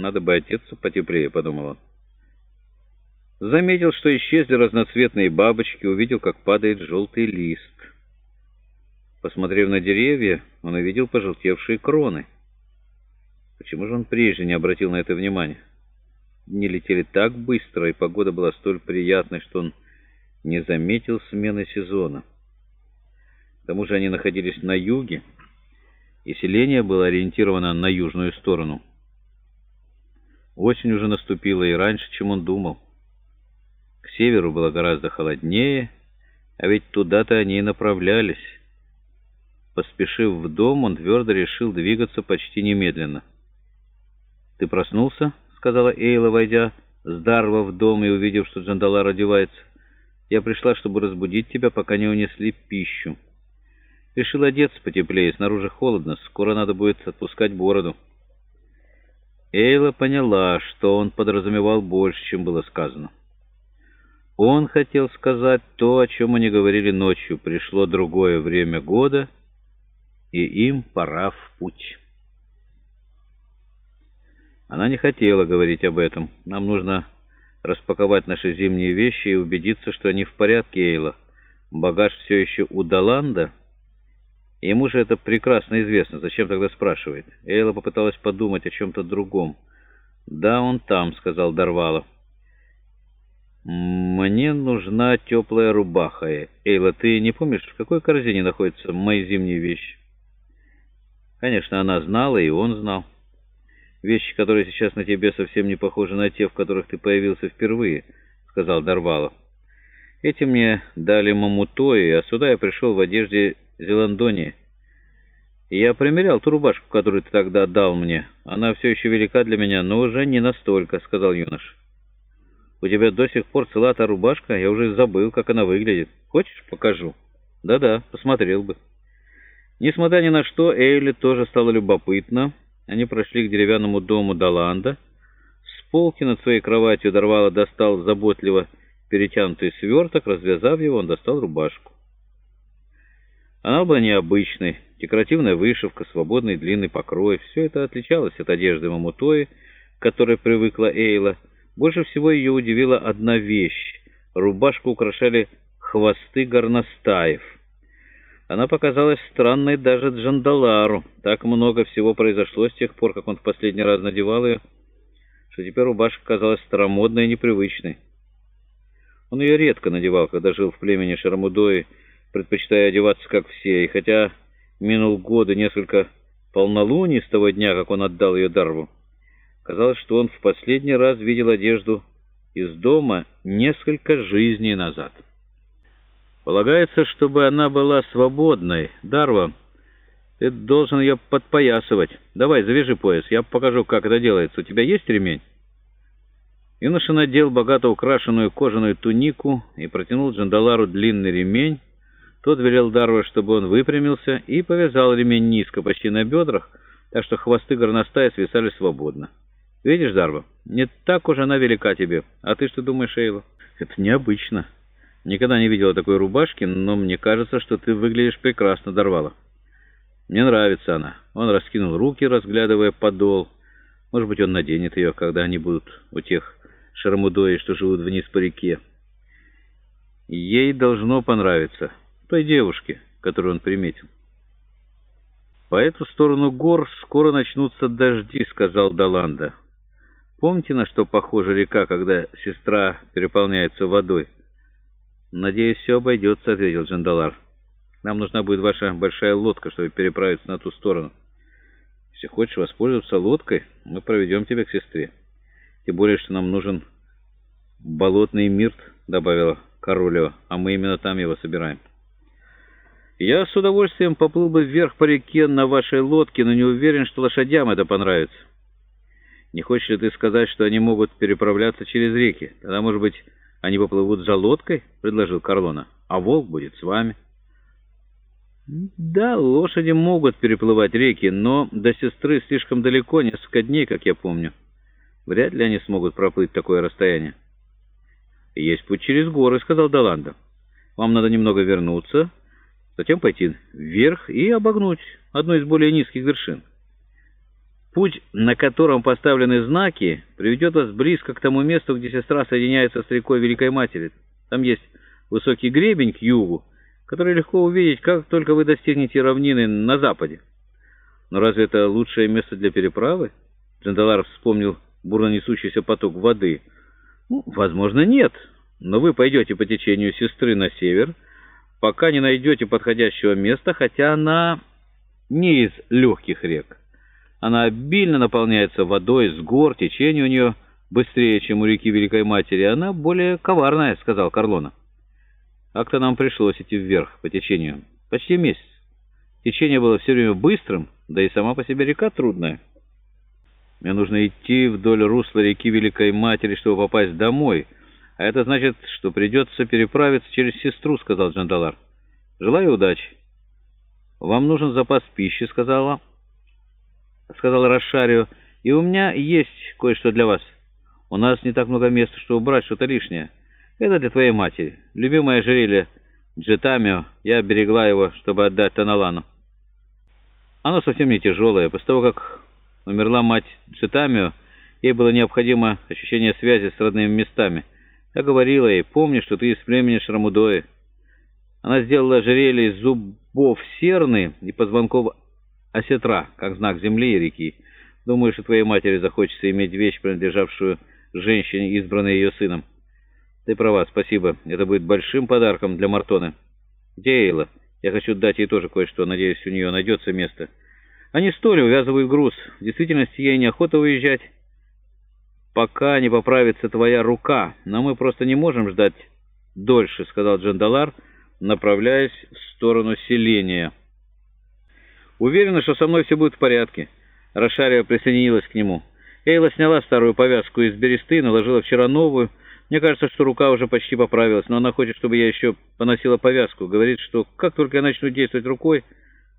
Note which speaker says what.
Speaker 1: Надо бы одеться потеплее, подумал он. Заметил, что исчезли разноцветные бабочки, увидел, как падает желтый лист. Посмотрев на деревья, он увидел пожелтевшие кроны. Почему же он прежде не обратил на это внимания? Дни летели так быстро, и погода была столь приятной, что он не заметил смены сезона. К тому же они находились на юге, и селение было ориентировано на южную сторону. Осень уже наступила и раньше, чем он думал. К северу было гораздо холоднее, а ведь туда-то они и направлялись. Поспешив в дом, он твердо решил двигаться почти немедленно. «Ты проснулся?» — сказала Эйла, войдя с Дарва в дом и увидев, что Джандалар одевается. «Я пришла, чтобы разбудить тебя, пока не унесли пищу». Решил одеться потеплее, снаружи холодно, скоро надо будет отпускать бороду. Эйла поняла, что он подразумевал больше, чем было сказано. Он хотел сказать то, о чем они говорили ночью. Пришло другое время года, и им пора в путь. Она не хотела говорить об этом. Нам нужно распаковать наши зимние вещи и убедиться, что они в порядке, Эйла. Багаж все еще у Даланда. Ему же это прекрасно известно. Зачем тогда спрашивает? Эйла попыталась подумать о чем-то другом. «Да, он там», — сказал Дарвала. «Мне нужна теплая рубаха. Эйла, ты не помнишь, в какой корзине находятся мои зимние вещи?» Конечно, она знала, и он знал. «Вещи, которые сейчас на тебе, совсем не похожи на те, в которых ты появился впервые», — сказал Дарвала. «Эти мне дали мамутои, а сюда я пришел в одежде Зеландонии. Я примерял ту рубашку, которую ты тогда дал мне. Она все еще велика для меня, но уже не настолько», — сказал юнош. «У тебя до сих пор цела та рубашка? Я уже забыл, как она выглядит. Хочешь, покажу?» «Да-да, посмотрел бы». Несмотря ни на что, Эйли тоже стало любопытно. Они прошли к деревянному дому Даланда. С полки над своей кроватью Дарвала достал заботливо перетянутый сверток. Развязав его, он достал рубашку. Она была необычной. Декоративная вышивка, свободный длинный покрой. Все это отличалось от одежды Мамутои, к которой привыкла Эйла. Больше всего ее удивила одна вещь. Рубашку украшали хвосты горностаев. Она показалась странной даже Джандалару. Так много всего произошло с тех пор, как он в последний раз надевал ее, что теперь рубашка казалась старомодной и непривычной. Он ее редко надевал, когда жил в племени Шарамудои, предпочитая одеваться как все, и хотя минул годы несколько полнолуний с того дня, как он отдал ее Дарву, казалось, что он в последний раз видел одежду из дома несколько жизней назад. Полагается, чтобы она была свободной. Дарва, ты должен ее подпоясывать. Давай, завяжи пояс, я покажу, как это делается. У тебя есть ремень?» Юноша надел богато украшенную кожаную тунику и протянул Джандалару длинный ремень. Тот велел Дарва, чтобы он выпрямился, и повязал ремень низко, почти на бедрах, так что хвосты горностая свисали свободно. «Видишь, Дарва, не так уж она велика тебе. А ты что думаешь, Эйла?» «Это необычно». Никогда не видела такой рубашки, но мне кажется, что ты выглядишь прекрасно, Дорвала. Мне нравится она. Он раскинул руки, разглядывая подол. Может быть, он наденет ее, когда они будут у тех шармудои, что живут вниз по реке. Ей должно понравиться. Той девушке, которую он приметил. «По эту сторону гор скоро начнутся дожди», — сказал Даланда. «Помните, на что похожа река, когда сестра переполняется водой?» «Надеюсь, все обойдется», — ответил Джандалар. «Нам нужна будет ваша большая лодка, чтобы переправиться на ту сторону. Если хочешь воспользоваться лодкой, мы проведем тебя к сестре. Тем более, что нам нужен болотный мирт», — добавила Королева, «а мы именно там его собираем». «Я с удовольствием поплыл бы вверх по реке на вашей лодке, но не уверен, что лошадям это понравится. Не хочешь ли ты сказать, что они могут переправляться через реки? Тогда, может быть...» «Они поплывут за лодкой?» — предложил Карлона. «А волк будет с вами». «Да, лошади могут переплывать реки, но до сестры слишком далеко, несколько дней, как я помню. Вряд ли они смогут проплыть такое расстояние». «Есть путь через горы», — сказал Даланда. «Вам надо немного вернуться, затем пойти вверх и обогнуть одну из более низких вершин». Путь, на котором поставлены знаки, приведет вас близко к тому месту, где сестра соединяется с рекой Великой Матери. Там есть высокий гребень к югу, который легко увидеть, как только вы достигнете равнины на западе. Но разве это лучшее место для переправы? Джандалар вспомнил бурно несущийся поток воды. Ну, возможно, нет, но вы пойдете по течению сестры на север, пока не найдете подходящего места, хотя она не из легких рек. Она обильно наполняется водой с гор, течение у нее быстрее, чем у реки Великой Матери. Она более коварная, — сказал Карлона. Как-то нам пришлось идти вверх по течению. Почти месяц. Течение было все время быстрым, да и сама по себе река трудная. Мне нужно идти вдоль русла реки Великой Матери, чтобы попасть домой. А это значит, что придется переправиться через сестру, — сказал Джандалар. Желаю удачи. Вам нужен запас пищи, — сказала — сказал Расшарио, — «и у меня есть кое-что для вас. У нас не так много места, чтобы убрать что-то лишнее. Это для твоей матери. Любимое ожерелье Джетамио, я берегла его, чтобы отдать Таналану. Оно совсем не тяжелое. После того, как умерла мать Джетамио, ей было необходимо ощущение связи с родными местами. Я говорила ей, помни, что ты из племени Шрамудои. Она сделала ожерелье из зубов серны и позвонков осетра, как знак земли и реки. Думаю, что твоей матери захочется иметь вещь, принадлежавшую женщине, избранной ее сыном. Ты права, спасибо. Это будет большим подарком для Мартоны. Где Эйла? Я хочу дать ей тоже кое-что. Надеюсь, у нее найдется место. Они столи увязывают груз. В действительности ей неохота уезжать, пока не поправится твоя рука. Но мы просто не можем ждать дольше, сказал Джандалар, направляясь в сторону селения. Уверена, что со мной все будет в порядке. Рошария присоединилась к нему. Эйла сняла старую повязку из бересты, наложила вчера новую. Мне кажется, что рука уже почти поправилась, но она хочет, чтобы я еще поносила повязку. Говорит, что как только я начну действовать рукой,